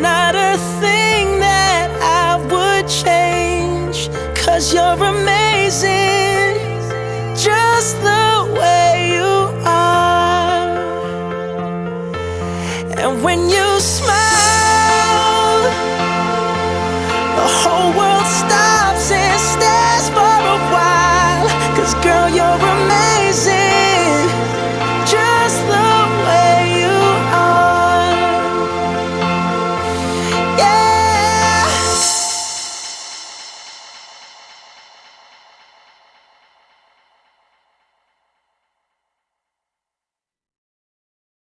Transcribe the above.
Not a thing that I would change. Cause you're amazing, just the way you are. And when you smile,